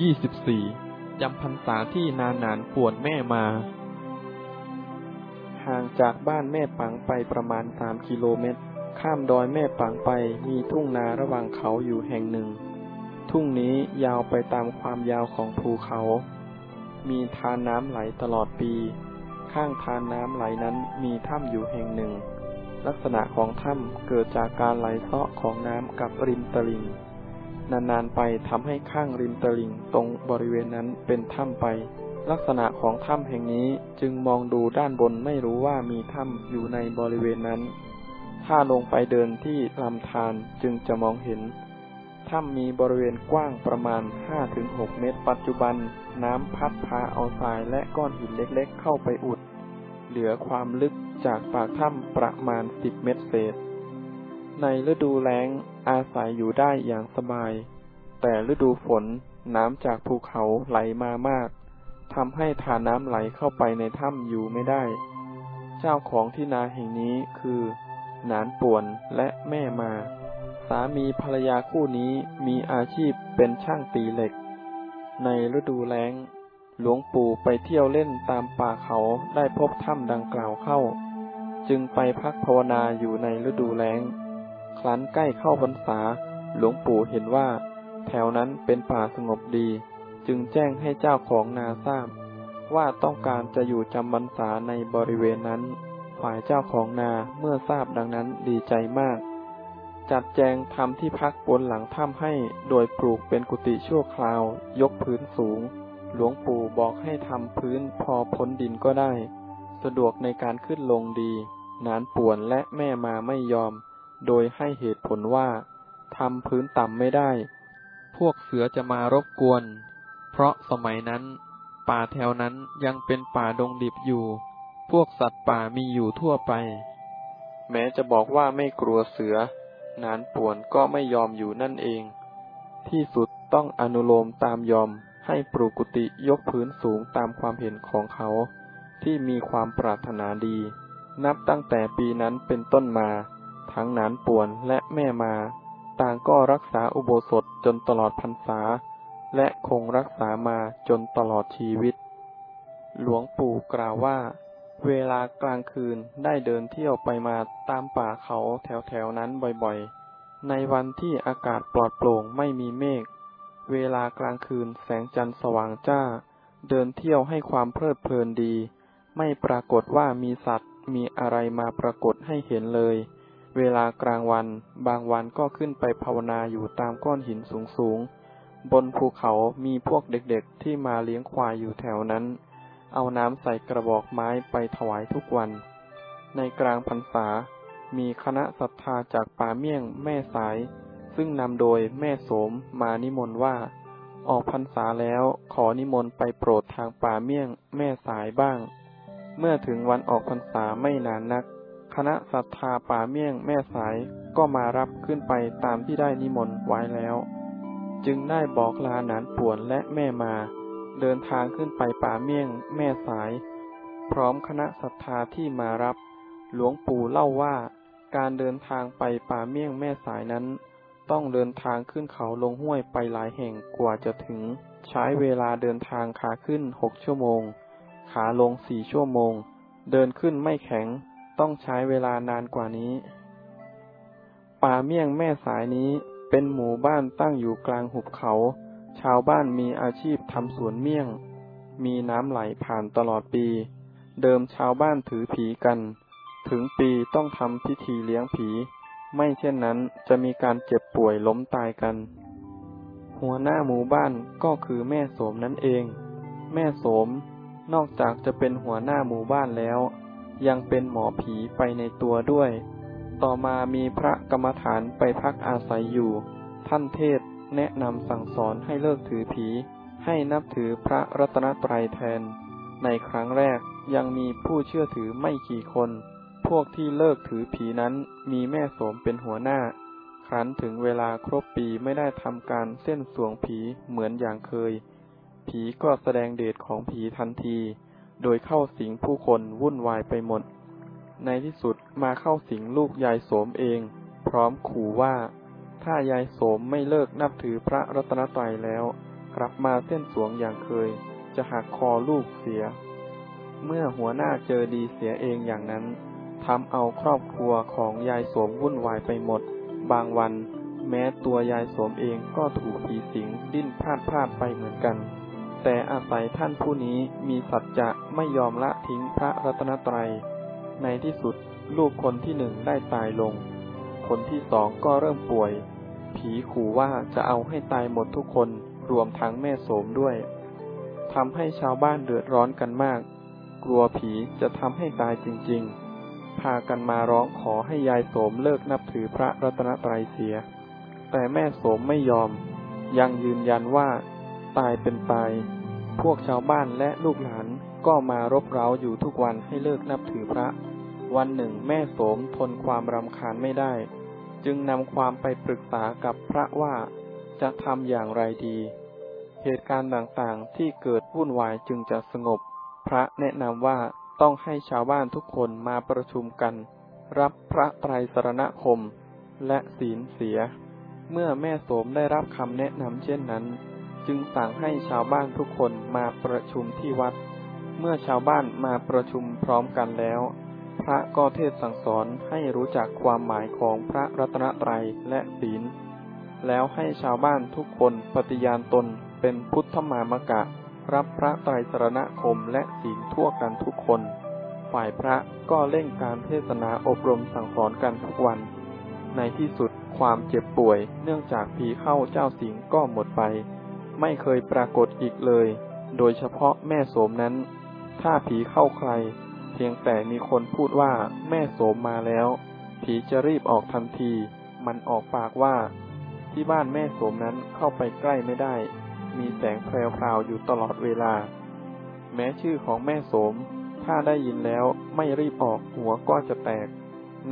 ยี่สิบสี่จำพรรษาที่นานนานปวนแม่มา ห่างจากบ้านแม่ปังไปประมาณสามกิโลเมตร ข้ามดอยแม่ปังไปมีทุ่งนาระหว่างเขาอยู่แห่งหนึ่ง ทุ่งนี้ยาวไปตามความยาวของภูเขา มีทานน้ำไหลตลอดปี ข้างทานน้ำไหลนั้นมีถ้ำอยู่แห่งหนึ่ง ลักษณะของถ้ำเกิดจากการไหลเซาะของน้ำกับริมตลิ่ง นานๆไปทำให้ข้างริมตลิ่งตรงบริเวณนั้นเป็นถ้ำไป ลักษณะของถ้ำแห่งนี้จึงมองดูด้านบนไม่รู้ว่ามีถ้ำอยู่ในบริเวณนั้น ถ้าลงไปเดินที่ลำธารจึงจะมองเห็น ถ้ำมีบริเวณกว้างประมาณ 5-6 เมตร ปัจจุบัน น้ำพัดพาเอาทรายและก้อนหินเล็กๆ เข้าไปอุด เหลือความลึกจากปากถ้ำประมาณ 10 เมตรเศษ ในฤดูแล้งอาศัยอยู่ได้อย่างสบาย แต่ฤดูฝนน้ำจากภูเขาไหลมามากทำให้ทาน้ำไหลเข้าไปในถ้ำอยู่ไม่ได้ เจ้าของที่นาแห่งนี้คือ หนานป่วนและแม่มา สามีภรรยาคู่นี้มีอาชีพเป็นช่างตีเหล็ก ในฤดูแล้ง หลวงปู่ไปเที่ยวเล่นตามป่าเขาได้พบถ้ำดังกล่าวเข้า จึงไปพักภาวนาอยู่ในฤดูแล้ง ครั้นใกล้เข้าพรรษา หลวงปู่เห็นว่า แถวนั้นเป็นป่าสงบดี จึงแจ้งให้เจ้าของนาทราบ ว่าต้องการจะอยู่จำพรรษาในบริเวณนั้น ฝ่ายเจ้าของนาเมื่อทราบดังนั้นดีใจมาก จัดแจงทำที่พักบนหลังถ้ำให้ โดยปลูกเป็นกุฏิชั่วคราว ยกพื้นสูง หลวงปู่บอกให้ทำพื้นพอพ้นดินก็ได้ สะดวกในการขึ้นลงดี นานป่วนและแม่มาไม่ยอม โดยให้เหตุผลว่าทำพื้นต่ำไม่ได้ พวกเสือจะมารบกวน เพราะสมัยนั้น ป่าแถวนั้นยังเป็นป่าดงดิบอยู่ พวกสัตว์ป่ามีอยู่ทั่วไป แม้จะบอกว่าไม่กลัวเสือ นานป่วนก็ไม่ยอมอยู่นั่นเอง ที่สุดต้องอนุโลมตามยอมให้ปลูกกุฏิยกพื้นสูงตามความเห็นของเขาที่มีความปรารถนาดี นับตั้งแต่ปีนั้นเป็นต้นมา ทั้งนานป่วนและแม่มา ต่างก็รักษาอุโบสถจนตลอดพรรษา และคงรักษามาจนตลอดชีวิต หลวงปู่กล่าวว่า เวลากลางคืนได้เดินเที่ยวไปมาตามป่าเขาแถวๆนั้นบ่อยๆ ในวันที่อากาศปลอดโปร่งไม่มีเมฆ เวลากลางคืนแสงจันทร์สว่างจ้า เดินเที่ยวให้ความเพลิดเพลินดี ไม่ปรากฏว่ามีสัตว์มีอะไรมาปรากฏให้เห็นเลย เวลากลางวัน บางวันก็ขึ้นไปภาวนาอยู่ตามก้อนหินสูงๆ บนภูเขามีพวกเด็กๆที่มาเลี้ยงควายอยู่แถวนั้น เอาน้ำใส่กระบอกไม้ไปถวายทุกวัน ในกลางพรรษา มีคณะศรัทธาจากป่าเมี่ยงแม่สาย ซึ่งนำโดยแม่โสมมานิมนต์ว่า ออกพรรษาแล้วขอนิมนต์ไปโปรดทางป่าเมี่ยงแม่สายบ้าง เมื่อถึงวันออกพรรษาไม่นานนัก คณะศรัทธาป่าเมี่ยงแม่สายก็มารับขึ้นไปตามที่ได้นิมนต์ไว้แล้ว จึงได้บอกลาหนานป่วนและแม่มา เดินทางขึ้นไปป่าเมี่ยงแม่สาย พร้อมคณะศรัทธาที่มารับ หลวงปู่เล่าว่า การเดินทางไปป่าเมี่ยงแม่สายนั้น ต้องเดินทางขึ้นเขาลงห้วยไปหลายแห่งกว่าจะถึง ใช้เวลาเดินทางขาขึ้นหกชั่วโมง ขาลงสี่ชั่วโมง เดินขึ้นไม่แข็ง ต้องใช้เวลานานกว่านี้ ป่าเมี่ยงแม่สายนี้เป็นหมู่บ้านตั้งอยู่กลางหุบเขา ชาวบ้านมีอาชีพทำสวนเมี่ยง มีน้ำไหลผ่านตลอดปี เดิมชาวบ้านถือผีกัน ถึงปีต้องทำพิธีเลี้ยงผี ไม่เช่นนั้นจะมีการเจ็บป่วยล้มตายกัน หัวหน้าหมู่บ้านก็คือแม่โสมนั่นเอง แม่โสมนอกจากจะเป็นหัวหน้าหมู่บ้านแล้ว ยังเป็นหมอผีไปในตัวด้วย ต่อมามีพระกรรมฐานไปพักอาศัยอยู่ ท่านเทศแนะนำสั่งสอนให้เลิกถือผี ให้นับถือพระรัตนตรัยแทน ในครั้งแรกยังมีผู้เชื่อถือไม่กี่คน พวกที่เลิกถือผีนั้นมีแม่โสมเป็นหัวหน้า ครั้นถึงเวลาครบปีไม่ได้ทำการเส้นสวงผีเหมือนอย่างเคย ผีก็แสดงเดชของผีทันที โดยเข้าสิงผู้คนวุ่นวายไปหมด ในที่สุดมาเข้าสิงลูกยายโสมเอง พร้อมขู่ว่า ถ้ายายโสมไม่เลิกนับถือพระรัตนตรัยแล้ว กลับมาเส้นสวงอย่างเคย จะหักคอลูกเสีย เมื่อหัวหน้าเจอดีเสียเองอย่างนั้นทำเอาครอบครัวของยายโสมวุ่นวายไปหมด บางวัน แม้ตัวยายโสมเองก็ถูกผีสิงดิ้นพลาดพลาดไปเหมือนกัน แต่อาศัยท่านผู้นี้มีสัจจะไม่ยอมละทิ้งพระรัตนตรัย ในที่สุดลูกคนที่หนึ่งได้ตายลง คนที่สองก็เริ่มป่วย ผีขู่ว่าจะเอาให้ตายหมดทุกคนรวมทั้งแม่โสมด้วยทำให้ชาวบ้านเดือดร้อนกันมาก กลัวผีจะทำให้ตายจริง ๆ พากันมาร้องขอให้ยายโสมเลิกนับถือพระรัตนตรัยเสีย แต่แม่โสมไม่ยอม ยังยืนยันว่า ตายเป็นตายพวกชาวบ้านและลูกหลานก็มารบเร้าอยู่ทุกวันให้เลิกนับถือพระ วันหนึ่งแม่โสมทนความรำคาญไม่ได้ จึงนำความไปปรึกษากับพระว่าจะทำอย่างไรดี เหตุการณ์ต่างๆที่เกิดวุ่นวายจึงจะสงบ พระแนะนำว่าต้องให้ชาวบ้านทุกคนมาประชุมกัน รับพระไตรสรณคม และศีลเสีย เมื่อแม่โสมได้รับคำแนะนำเช่นนั้น จึงสั่งให้ชาวบ้านทุกคนมาประชุมที่วัด เมื่อชาวบ้านมาประชุมพร้อมกันแล้ว พระก็เทศสั่งสอนให้รู้จักความหมายของพระรัตนตรัยและศีล แล้วให้ชาวบ้านทุกคนปฏิญาณตนเป็นพุทธมามกะ รับพระไตรสรณคมและศีลทั่วกันทุกคน ฝ่ายพระก็เร่งการเทศนาอบรมสั่งสอนกันทุกวัน ในที่สุดความเจ็บป่วยเนื่องจากผีเข้าเจ้าสิงก็หมดไป ไม่เคยปรากฏอีกเลย โดยเฉพาะแม่โสมนั้น ถ้าผีเข้าใคร เพียงแต่มีคนพูดว่าแม่โสมมาแล้ว ผีจะรีบออกทันที มันออกปากว่า ที่บ้านแม่โสมนั้นเข้าไปใกล้ไม่ได้ มีแสงแพรวๆอยู่ตลอดเวลา แม้ชื่อของแม่โสม ถ้าได้ยินแล้วไม่รีบออกหัวก็จะแตก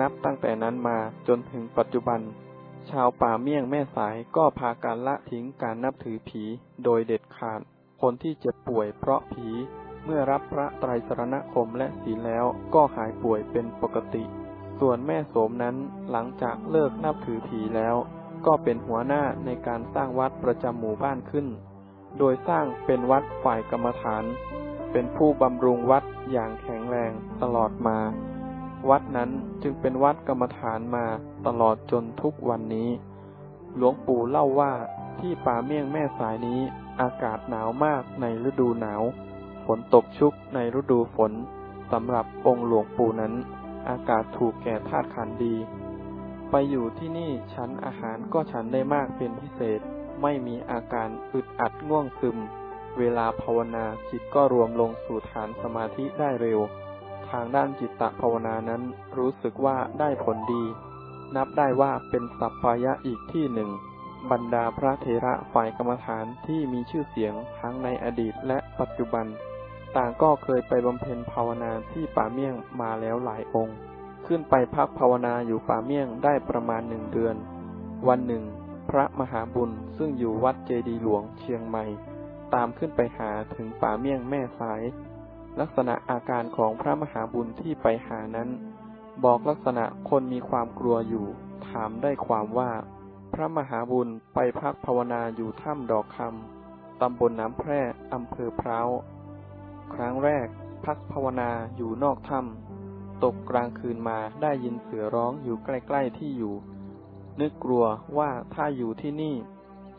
นับตั้งแต่นั้นมาจนถึงปัจจุบัน ชาวป่าเมี่ยงแม่สายก็พาการละทิ้งการนับถือผีโดยเด็ดขาด คนที่เจ็บป่วยเพราะผีเมื่อรับพระไตรสรณคมและศีลแล้วก็หายป่วยเป็นปกติ ส่วนแม่โสมนั้นหลังจากเลิกนับถือผีแล้ว ก็เป็นหัวหน้าในการสร้างวัดประจำหมู่บ้านขึ้น โดยสร้างเป็นวัดฝ่ายกรรมฐาน เป็นผู้บำรุงวัดอย่างแข็งแรงตลอดมา วัดนั้นจึงเป็นวัดกรรมฐานมาตลอดจนทุกวันนี้ หลวงปู่เล่าว่าที่ป่าเมี่ยงแม่สายนี้อากาศหนาวมากในฤดูหนาว ฝนตกชุกในฤดูฝนสำหรับองค์หลวงปู่นั้น อากาศถูกแก่ธาตุขันดี ไปอยู่ที่นี่ฉันอาหารก็ฉันได้มากเป็นพิเศษ ไม่มีอาการอึดอัดง่วงซึม เวลาภาวนาจิตก็รวมลงสู่ฐานสมาธิได้เร็วางด้านจิตตภาวนานั้นรู้สึกว่าได้ผลดี นับได้ว่าเป็นสัพพายะอีกที่หนึ่ง บรรดาพระเทระฝ่ายกรรมฐานที่มีชื่อเสียงทั้งในอดีตและปัจจุบัน ต่างก็เคยไปบำเพ็ญภาวนาที่ป่าเมี่ยงมาแล้วหลายองค์ ขึ้นไปพักภาวนาอยู่ป่าเมี่ยงได้ประมาณหนึ่งเดือน วันหนึ่ง พระมหาบุญซึ่งอยู่วัดเจดีหลวงเชียงใหม่ ตามขึ้นไปหาถึงป่าเมี่ยงแม่สาย ลักษณะอาการของพระมหาบุญที่ไปหานั้น บอกลักษณะคนมีความกลัวอยู่ ถามได้ความว่า พระมหาบุญไปพักภาวนาอยู่ถ้ำดอกคำตำบลน้ำแพร่อำเภอพร้าวครั้งแรก พักภาวนาอยู่นอกถ้ำตกกลางคืนมาได้ยินเสือร้องอยู่ใกล้ๆที่อยู่ นึกกลัวว่าถ้าอยู่ที่นี่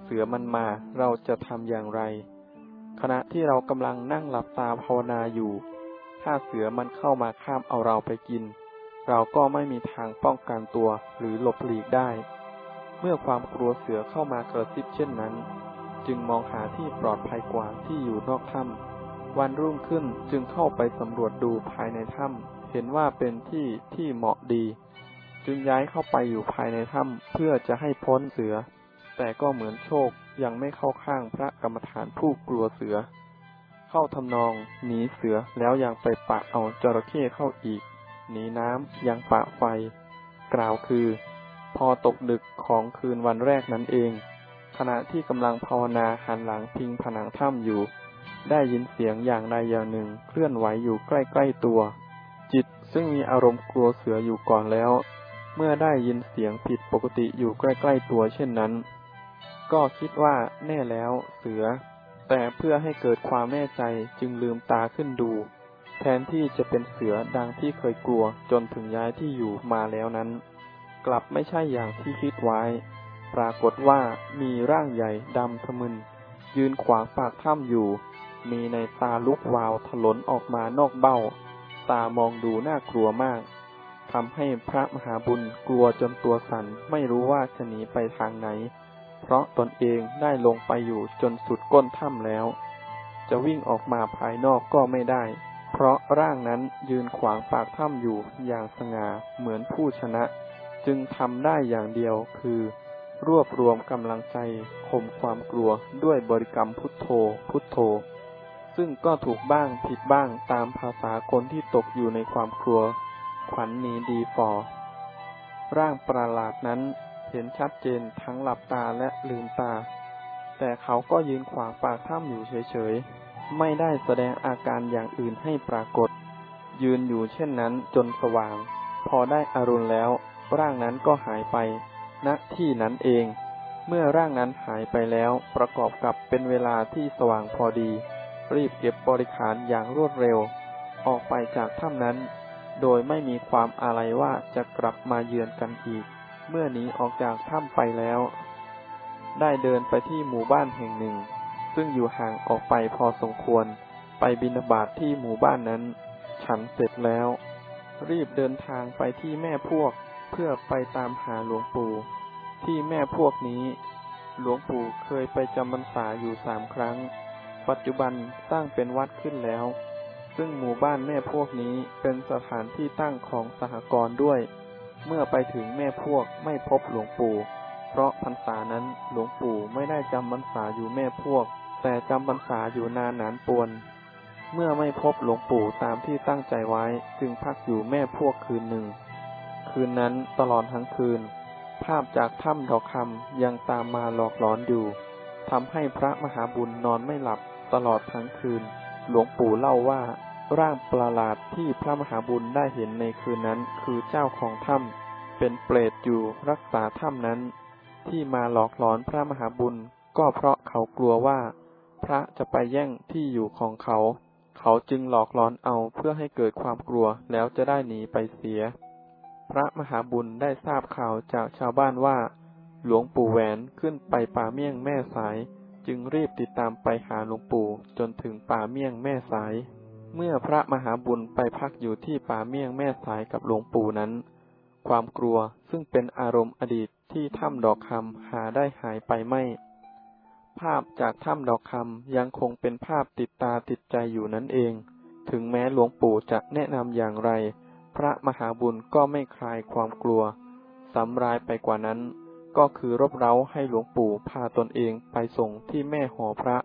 เสือมันมาเราจะทำอย่างไร ขณะที่เรากำลังนั่งหลับตาภาวนาอยู่ ถ้าเสือมันเข้ามาข้ามเอาเราไปกิน เราก็ไม่มีทางป้องกันตัวหรือหลบหลีกได้ เมื่อความกลัวเสือเข้ามากระซิบเช่นนั้น จึงมองหาที่ปลอดภัยกว่าที่อยู่นอกถ้ำวันรุ่งขึ้นจึงเข้าไปสำรวจดูภายในถ้ำเห็นว่าเป็นที่ที่เหมาะดี จึงย้ายเข้าไปอยู่ภายในถ้ำเพื่อจะให้พ้นเสือ แต่ก็เหมือนโชค ยังไม่เข้าข้างพระกรรมฐานผู้กลัวเสือ เข้าทำนองหนีเสือแล้วยังไปปะเอาจระเข้เข้าอีก หนีน้ำยังปะไฟ กล่าวคือ พอตกดึกของคืนวันแรกนั้นเอง ขณะที่กำลังภาวนาหันหลังพิงผนังถ้ำอยู่ ได้ยินเสียงอย่างใดอย่างหนึ่งเคลื่อนไหวอยู่ใกล้ๆตัว จิตซึ่งมีอารมณ์กลัวเสืออยู่ก่อนแล้ว เมื่อได้ยินเสียงผิดปกติอยู่ใกล้ๆตัวเช่นนั้น ก็คิดว่าแน่แล้วเสือ แต่เพื่อให้เกิดความแน่ใจจึงลืมตาขึ้นดู แทนที่จะเป็นเสือดังที่เคยกลัวจนถึงย้ายที่อยู่มาแล้วนั้น กลับไม่ใช่อย่างที่คิดไว้ ปรากฏว่ามีร่างใหญ่ดำทะมึน ยืนขวางปากถ้ำอยู่ มีในตาลุกวาวถลนออกมานอกเบ้า ตามองดูน่ากลัวมากทำให้พระมหาบุญกลัวจนตัวสั่นไม่รู้ว่าจะหนีไปทางไหน เพราะตนเองได้ลงไปอยู่จนสุดก้นถ้ำแล้ว จะวิ่งออกมาภายนอกก็ไม่ได้ เพราะร่างนั้นยืนขวางปากถ้ำอยู่อย่างสง่าเหมือนผู้ชนะ จึงทำได้อย่างเดียวคือ รวบรวมกำลังใจข่มความกลัวด้วยบริกรรมพุทโธ พุทโธ ซึ่งก็ถูกบ้างผิดบ้างตามภาษาคนที่ตกอยู่ในความกลัว ขวัญหนีดีฟอร่างประหลาดนั้น เห็นชัดเจนทั้งหลับตาและลืมตา แต่เขาก็ยืนขวางปากถ้ำอยู่เฉยๆ ไม่ได้แสดงอาการอย่างอื่นให้ปรากฏ ยืนอยู่เช่นนั้นจนสว่าง พอได้อารุณแล้ว ร่างนั้นก็หายไปณที่นั้นเอง เมื่อร่างนั้นหายไปแล้วประกอบกับเป็นเวลาที่สว่างพอดี รีบเก็บบริขารอย่างรวดเร็ว ออกไปจากถ้ำนั้น โดยไม่มีความอะไรว่าจะกลับมาเยือนกันอีก เมื่อหนีออกจากถ้ำไปแล้ว ได้เดินไปที่หมู่บ้านแห่งหนึ่ง ซึ่งอยู่ห่างออกไปพอสมควร ไปบินาบาตทที่หมู่บ้านนั้น ฉันเสร็จแล้ว รีบเดินทางไปที่แม่พวกเพื่อไปตามหาหลวงปู่ ที่แม่พวกนี้ หลวงปู่เคยไปจำพรรษาอยู่สามครั้ง ปัจจุบันสร้างเป็นวัดขึ้นแล้ว ซึ่งหมู่บ้านแม่พวกนี้เป็นสถานที่ตั้งของสหกรณ์ด้วย เมื่อไปถึงแม่พวกไม่พบหลวงปู่ เพราะพรรษานั้นหลวงปู่ไม่ได้จำพรรษาอยู่แม่พวก แต่จำพรรษาอยู่นานนานปวน เมื่อไม่พบหลวงปู่ตามที่ตั้งใจไว้จึงพักอยู่แม่พวกคืนหนึ่ง คืนนั้นตลอดทั้งคืน ภาพจากถ้ำดอกคำยังตามมาหลอกหลอนอยู่ทำให้พระมหาบุญนอนไม่หลับตลอดทั้งคืน หลวงปู่เล่าว่า ร่างประหลาดที่พระมหาบุญได้เห็นในคืนนั้นคือเจ้าของถ้ำเป็นเปรตอยู่รักษาถ้ำนั้น ที่มาหลอกหลอนพระมหาบุญ ก็เพราะเขากลัวว่า พระจะไปแย่งที่อยู่ของเขา เขาจึงหลอกหลอนเอาเพื่อให้เกิดความกลัวแล้วจะได้หนีไปเสีย พระมหาบุญได้ทราบข่าวจากชาวบ้านว่า หลวงปู่แหวนขึ้นไปป่าเมี่ยงแม่สาย จึงรีบติดตามไปหาหลวงปู่จนถึงป่าเมี่ยงแม่สาย เมื่อพระมหาบุญไปพักอยู่ที่ป่าเมี่ยงแม่สายกับหลวงปู่นั้น ความกลัวซึ่งเป็นอารมณ์อดีตที่ถ้ำดอกคำหาได้หายไปไม่ ภาพจากถ้ำดอกคำยังคงเป็นภาพติดตาติดใจอยู่นั่นเอง ถึงแม้หลวงปู่จะแนะนำอย่างไร พระมหาบุญก็ไม่คลายความกลัวสำรายไปกว่านั้น ก็คือรบเร้าให้หลวงปู่พาตนเองไปส่งที่แม่หอพระ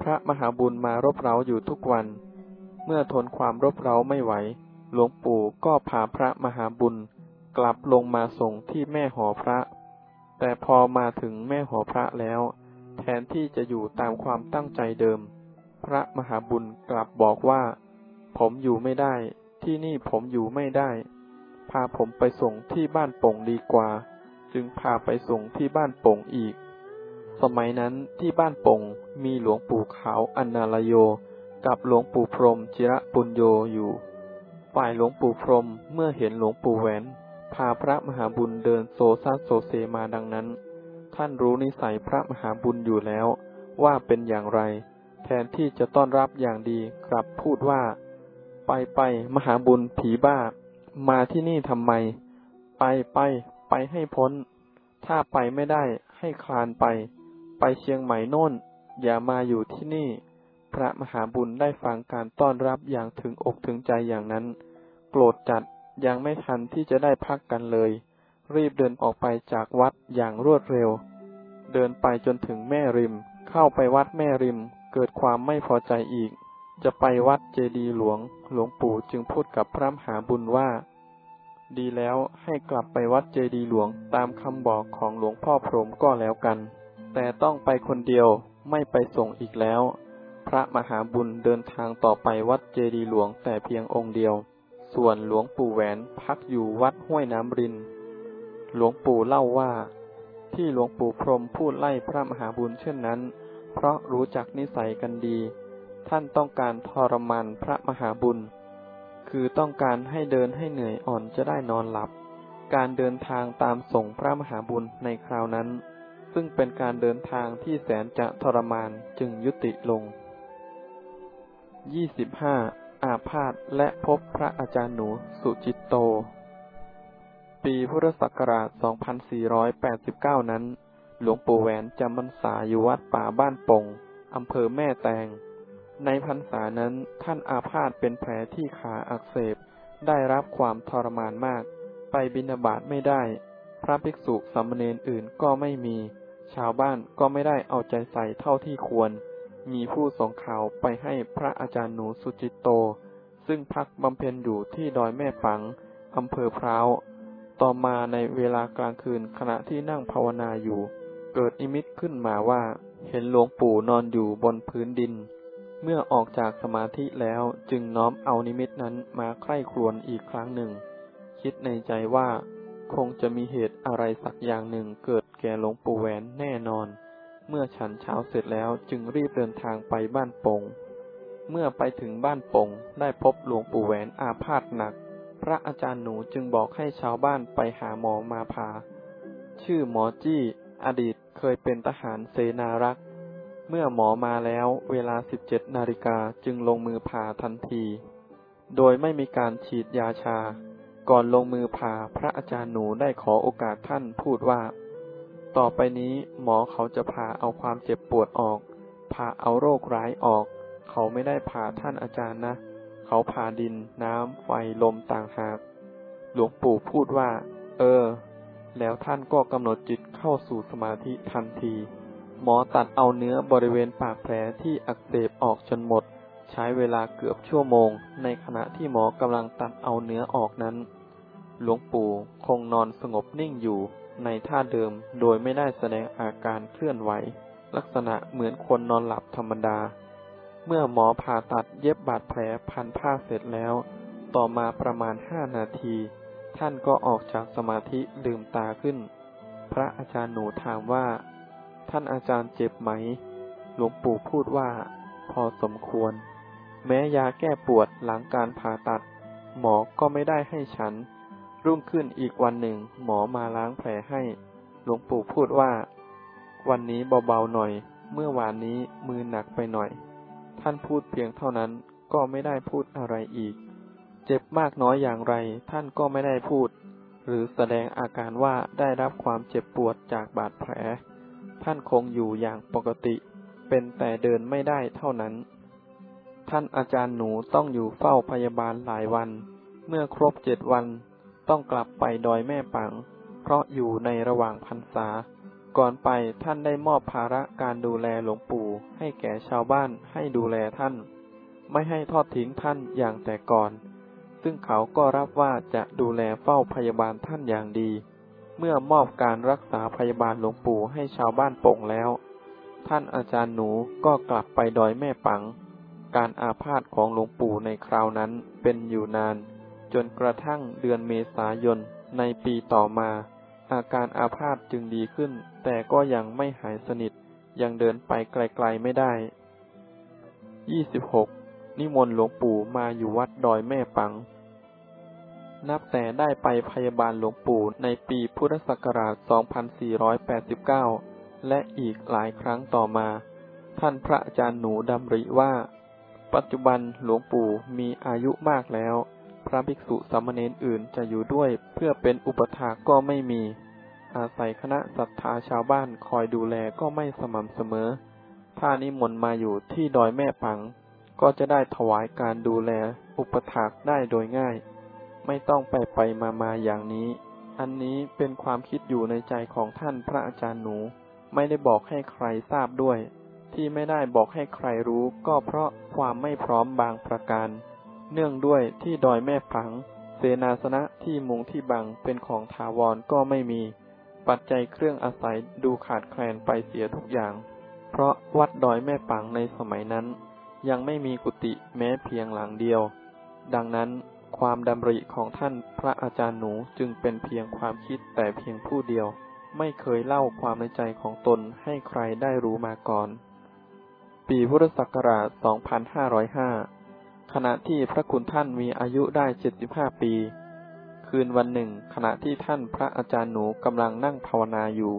พระมหาบุญมารบเร้าอยู่ทุกวัน เมื่อทนความรบเร้าไม่ไหว หลวงปู่ก็พาพระมหาบุญกลับลงมาส่งที่แม่หอพระ แต่พอมาถึงแม่หอพระแล้ว แทนที่จะอยู่ตามความตั้งใจเดิม พระมหาบุญกลับบอกว่า ผมอยู่ไม่ได้ ที่นี่ผมอยู่ไม่ได้ พาผมไปส่งที่บ้านป่งดีกว่า จึงพาไปส่งที่บ้านป่งอีก สมัยนั้นที่บ้านป่งมีหลวงปู่ขาวอนาลโย กับหลวงปู่พรมจิระปุญโยอยู่ ฝ่ายหลวงปู่พรมเมื่อเห็นหลวงปู่แหวน พาพระมหาบุญเดินโซซัสโซเซมาดังนั้น ท่านรู้นิสัยพระมหาบุญอยู่แล้ว ว่าเป็นอย่างไร แทนที่จะต้อนรับอย่างดีกลับพูดว่า ไปไปมหาบุญผีบ้า มาที่นี่ทำไม ไปไปไปให้พ้น ถ้าไปไม่ได้ให้คลานไป ไปเชียงใหม่โน่น อย่ามาอยู่ที่นี่ พระมหาบุญได้ฟังการต้อนรับอย่างถึงอกถึงใจอย่างนั้น โกรธจัดยังไม่ทันที่จะได้พักกันเลย รีบเดินออกไปจากวัดอย่างรวดเร็ว เดินไปจนถึงแม่ริม เข้าไปวัดแม่ริม เกิดความไม่พอใจอีก จะไปวัดเจดีหลวง หลวงปู่จึงพูดกับพระมหาบุญว่า ดีแล้วให้กลับไปวัดเจดีหลวงตามคำบอกของหลวงพ่อพรมก็แล้วกัน แต่ต้องไปคนเดียวไม่ไปส่งอีกแล้ว พระมหาบุญเดินทางต่อไปวัดเจดีหลวงแต่เพียงองค์เดียว ส่วนหลวงปู่แหวนพักอยู่วัดห้วยน้ำริน หลวงปู่เล่าว่า ที่หลวงปู่พรมพูดไล่พระมหาบุญเช่นนั้น เพราะรู้จักนิสัยกันดี ท่านต้องการทรมานพระมหาบุญ คือต้องการให้เดินให้เหนื่อยอ่อนจะได้นอนหลับ การเดินทางตามส่งพระมหาบุญในคราวนั้น ซึ่งเป็นการเดินทางที่แสนจะทรมานจึงยุติลง 25. อาพาธและพบพระอาจารย์หนูสุจิตโต ปีพุทธศักราช 2489 นั้น หลวงปู่แหวนจำพรรษาอยู่วัดป่าบ้านปงอำเภอแม่แตง ในพรรษานั้นท่านอาพาธเป็นแผลที่ขาอักเสบ ได้รับความทรมานมาก ไปบินาบาตไม่ได้ พระภิกษุสามเณรอื่นก็ไม่มี ชาวบ้านก็ไม่ได้เอาใจใส่เท่าที่ควร มีผู้ส่งข่าวไปให้พระอาจารย์หนูสุจิตโต ซึ่งพักบำเพ็ญอยู่ที่ดอยแม่ปังอำเภอพร้าว ต่อมาในเวลากลางคืนขณะที่นั่งภาวนาอยู่ เกิดอิมิตขึ้นมาว่า เห็นหลวงปู่นอนอยู่บนพื้นดิน เมื่อออกจากสมาธิแล้วจึงน้อมเอานิมิตนั้นมาใคร่ครวญอีกครั้งหนึ่ง คิดในใจว่า คงจะมีเหตุอะไรสักอย่างหนึ่งเกิดแก่หลวงปู่แหวนแน่นอน เมื่อฉันเช้าเสร็จแล้วจึงรีบเดินทางไปบ้านปง เมื่อไปถึงบ้านปงได้พบหลวงปู่แหวนอาพาธหนัก พระอาจารย์หนูจึงบอกให้ชาวบ้านไปหาหมอมาพา ชื่อหมอจี้ อดีตเคยเป็นทหารเสนารักษ์ เมื่อหมอมาแล้วเวลา 17 นาฬิกาจึงลงมือผ่าทันที โดยไม่มีการฉีดยาชา ก่อนลงมือผ่าพระอาจารย์หนูได้ขอโอกาสท่านพูดว่า ต่อไปนี้หมอเขาจะผ่าเอาความเจ็บปวดออก ผ่าเอาโรคร้ายออก เขาไม่ได้ผ่าท่านอาจารย์นะ เขาผ่าดิน น้ำ ไฟ ลมต่างหาก หลวงปู่พูดว่า เออ แล้วท่านก็กำหนดจิตเข้าสู่สมาธิทันที หมอตัดเอาเนื้อบริเวณปากแผลที่อักเสบออกจนหมด ใช้เวลาเกือบชั่วโมง ในขณะที่หมอกำลังตัดเอาเนื้อออกนั้น หลวงปู่คงนอนสงบนิ่งอยู่ ในท่าเดิมโดยไม่ได้แสดงอาการเคลื่อนไหว ลักษณะเหมือนคนนอนหลับธรรมดา เมื่อหมอผ่าตัดเย็บบาดแผลพันผ้าเสร็จแล้ว ต่อมาประมาณห้านาที ท่านก็ออกจากสมาธิลืมตาขึ้น พระอาจารย์หนูถามว่า ท่านอาจารย์เจ็บไหม หลวงปู่พูดว่า พอสมควร แม้ยาแก้ปวดหลังการผ่าตัด หมอก็ไม่ได้ให้ฉัน รุ่งขึ้นอีกวันหนึ่ง หมอมาล้างแผลให้ หลวงปู่พูดว่า วันนี้เบาๆหน่อย เมื่อวานนี้มือหนักไปหน่อย ท่านพูดเพียงเท่านั้นก็ไม่ได้พูดอะไรอีก เจ็บมากน้อยอย่างไร ท่านก็ไม่ได้พูด หรือแสดงอาการว่าได้รับความเจ็บปวดจากบาดแผล ท่านคงอยู่อย่างปกติ เป็นแต่เดินไม่ได้เท่านั้น ท่านอาจารย์หนูต้องอยู่เฝ้าพยาบาลหลายวัน เมื่อครบเจ็ดวัน ต้องกลับไปดอยแม่ปัง เพราะอยู่ในระหว่างพรรษา ก่อนไปท่านได้มอบภาระการดูแลหลวงปู่ ให้แก่ชาวบ้านให้ดูแลท่าน ไม่ให้ทอดทิ้งท่านอย่างแต่ก่อน ซึ่งเขาก็รับว่าจะดูแลเฝ้าพยาบาลท่านอย่างดี เมื่อมอบการรักษาพยาบาลหลวงปู่ให้ชาวบ้านป่งแล้ว ท่านอาจารย์หนูก็กลับไปดอยแม่ปัง การอาพาธของหลวงปู่ในคราวนั้นเป็นอยู่นาน จนกระทั่งเดือนเมษายนในปีต่อมา อาการอาพาธจึงดีขึ้น แต่ก็ยังไม่หายสนิท ยังเดินไปไกลๆไม่ได้ 26. นิมนต์หลวงปู่มาอยู่วัดดอยแม่ปัง นับแต่ได้ไปพยาบาลหลวงปู่ในปีพุทธศักราช 2489 และอีกหลายครั้งต่อมา ท่านพระอาจารย์หนูดำริว่า ปัจจุบันหลวงปู่มีอายุมากแล้ว พระภิกษุสามเณรอื่นจะอยู่ด้วย เพื่อเป็นอุปถาก็ไม่มี อาศัยคณะศรัทธาชาวบ้านคอยดูแลก็ไม่สม่ำเสมอ ถ้านิมนต์มาอยู่ที่ดอยแม่ปัง ก็จะได้ถวายการดูแลอุปถากได้โดยง่าย ไม่ต้องไปไปมามาอย่างนี้ อันนี้เป็นความคิดอยู่ในใจของท่านพระอาจารย์หนู ไม่ได้บอกให้ใครทราบด้วย ที่ไม่ได้บอกให้ใครรู้ก็เพราะความไม่พร้อมบางประการ เนื่องด้วยที่ดอยแม่ผัง เสนาสนะที่มุงที่บังเป็นของถาวรก็ไม่มี ปัจจัยเครื่องอาศัยดูขาดแคลนไปเสียทุกอย่าง เพราะวัดดอยแม่ปังในสมัยนั้น ยังไม่มีกุฏิแม้เพียงหลังเดียว ดังนั้นความดำริของท่านพระอาจารย์หนูจึงเป็นเพียงความคิดแต่เพียงผู้เดียว ไม่เคยเล่าความในใจของตนให้ใครได้รู้มาก่อน ปีพุทธศักราช 2505 ขณะที่พระคุณท่านมีอายุได้75ปี คืนวันหนึ่ง ขณะที่ท่านพระอาจารย์หนูกำลังนั่งภาวนาอยู่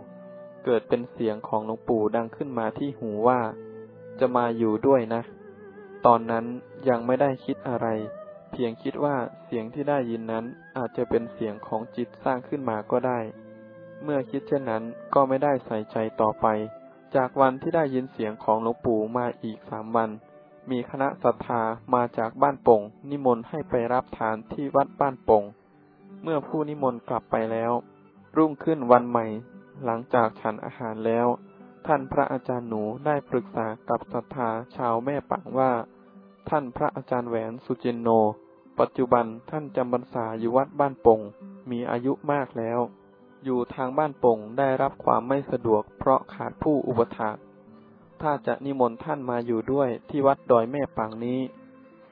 เกิดเป็นเสียงของหลวงปู่ดังขึ้นมาที่หูว่า จะมาอยู่ด้วยนะ ตอนนั้นยังไม่ได้คิดอะไร เพียงคิดว่าเสียงที่ได้ยินนั้นอาจจะเป็นเสียงของจิตสร้างขึ้นมาก็ได้ เมื่อคิดเช่นนั้นก็ไม่ได้ใส่ใจต่อไป จากวันที่ได้ยินเสียงของหลวงปู่มาอีกสามวัน มีคณะศรัทธามาจากบ้านปงนิมนต์ให้ไปรับทานที่วัดบ้านปง เมื่อผู้นิมนต์กลับไปแล้ว รุ่งขึ้นวันใหม่ หลังจากฉันอาหารแล้ว ท่านพระอาจารย์หนูได้ปรึกษากับศรัทธาชาวแม่ปังว่า ท่านพระอาจารย์แหวนสุจินโน ปัจจุบันท่านจำบรรษาอยู่วัดบ้านปง มีอายุมากแล้ว อยู่ทางบ้านปงได้รับความไม่สะดวกเพราะขาดผู้อุปถาก ถ้าจะนิมนต์ท่านมาอยู่ด้วยที่วัดดอยแม่ปังนี้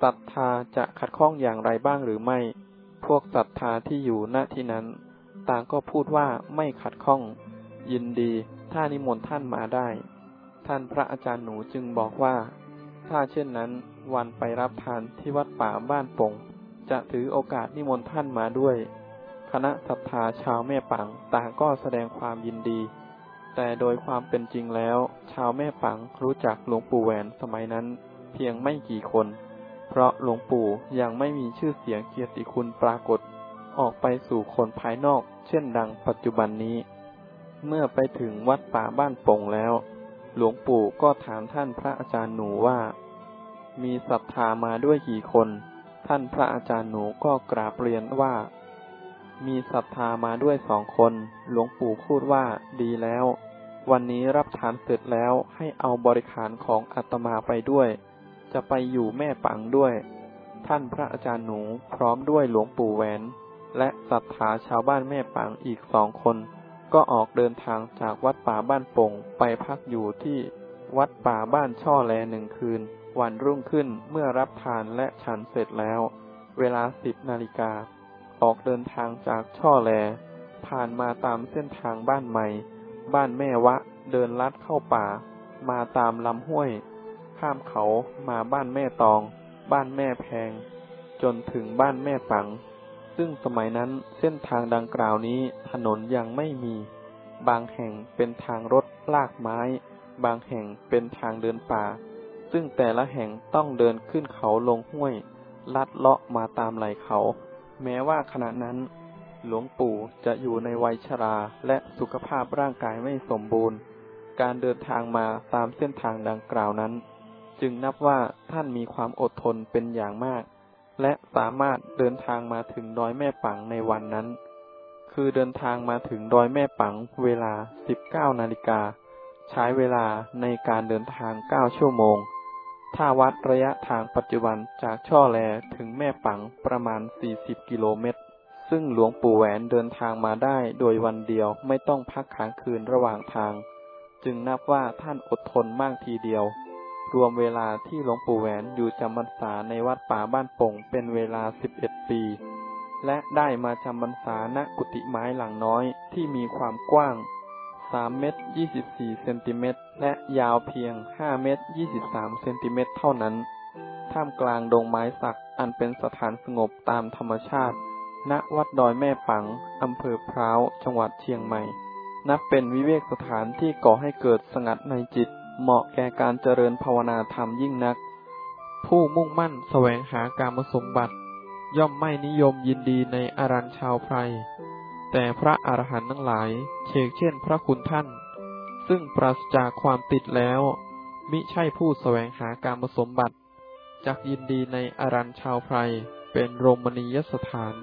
ศรัทธาจะขัดข้องอย่างไรบ้างหรือไม่ พวกศรัทธาที่อยู่ณที่นั้น ต่างก็พูดว่าไม่ขัดข้อง ยินดีถ้านิมนต์ท่านมาได้ ท่านพระอาจารย์หนูจึงบอกว่า ถ้าเช่นนั้นวันไปรับทานที่วัดป่าบ้านปงจะถือโอกาสนิมนต์ท่านมาด้วย คณะศรัทธาชาวแม่ปังต่างก็แสดงความยินดี แต่โดยความเป็นจริงแล้ว ชาวแม่ปังรู้จักหลวงปู่แหวนสมัยนั้น เพียงไม่กี่คน เพราะหลวงปู่ยังไม่มีชื่อเสียงเกียรติคุณปรากฏ ออกไปสู่คนภายนอก เช่นดังปัจจุบันนี้ เมื่อไปถึงวัดป่าบ้านปงแล้ว หลวงปู่ก็ถามท่านพระอาจารย์หนูว่า มีศรัทธามาด้วยกี่คน ท่านพระอาจารย์หนูก็กราบเรียนว่า มีศรัทธามาด้วยสองคน หลวงปู่พูดว่าดีแล้ว วันนี้รับทานเสร็จแล้วให้เอาบริขารของอาตมาไปด้วย จะไปอยู่แม่ปังด้วย ท่านพระอาจารย์หนูพร้อมด้วยหลวงปู่แหวน และศรัทธาชาวบ้านแม่ปังอีกสองคน ก็ออกเดินทางจากวัดป่าบ้านปงไปพักอยู่ที่วัดป่าบ้านช่อแลหนึ่งคืน วันรุ่งขึ้นเมื่อรับทานและฉันเสร็จแล้ว เวลาสิบนาฬิกา ออกเดินทางจากช่อแล ผ่านมาตามเส้นทางบ้านใหม่ บ้านแม่วะ เดินลัดเข้าป่า มาตามลำห้วย ข้ามเขามาบ้านแม่ตอง บ้านแม่แพง จนถึงบ้านแม่ปัง ซึ่งสมัยนั้นเส้นทางดังกล่าวนี้ถนนยังไม่มี บางแห่งเป็นทางรถลากไม้ บางแห่งเป็นทางเดินป่า ซึ่งแต่ละแห่งต้องเดินขึ้นเขาลงห้วย ลัดเลาะมาตามไหลเขา แม้ว่าขณะนั้น หลวงปู่จะอยู่ในวัยชราและสุขภาพร่างกายไม่สมบูรณ์ การเดินทางมาตามเส้นทางดังกล่าวนั้น จึงนับว่าท่านมีความอดทนเป็นอย่างมาก และสามารถเดินทางมาถึงดอยแม่ปังในวันนั้น คือเดินทางมาถึงดอยแม่ปังเวลา 19นาฬิกา ใช้เวลาในการเดินทาง 9 ชั่วโมง ถ้าวัดระยะทางปัจจุบันจากช่อแลถึงแม่ปังประมาณ 40 กิโลเมตร ซึ่งหลวงปู่แหวนเดินทางมาได้โดยวันเดียวไม่ต้องพักค้างคืนระหว่างทาง จึงนับว่าท่านอดทนมากทีเดียว รวมเวลาที่หลวงปู่แหวนอยู่จำพรรษาในวัดป่าบ้านป่งเป็นเวลา 11 ปี และได้มาจำพรรษาณกุฏิไม้หลังน้อยที่มีความกว้าง 3เมตร24เซนติเมตรและยาวเพียง5เมตร23เซนติเมตรเท่านั้น ท่ามกลางดงไม้สักอันเป็นสถานสงบตามธรรมชาติ ณ วัดดอยแม่ปัง อำเภอพร้าว จังหวัดเชียงใหม่ นับเป็นวิเวกสถานที่ก่อให้เกิดสงัดในจิต เหมาะแก่การเจริญภาวนาธรรมยิ่งนัก ผู้มุ่งมั่นแสวงหาการมสมบัติ ย่อมไม่นิยมยินดีในอารันชาวไพร แต่พระอรหันต์ทั้งหลายเชกเช่นพระคุณท่าน ซึ่งปราศจากความติดแล้ว มิใช่ผู้สแสวงหาการผสมบัติจากยินดีในอารันชาวไพรเป็นโรมณียสถาน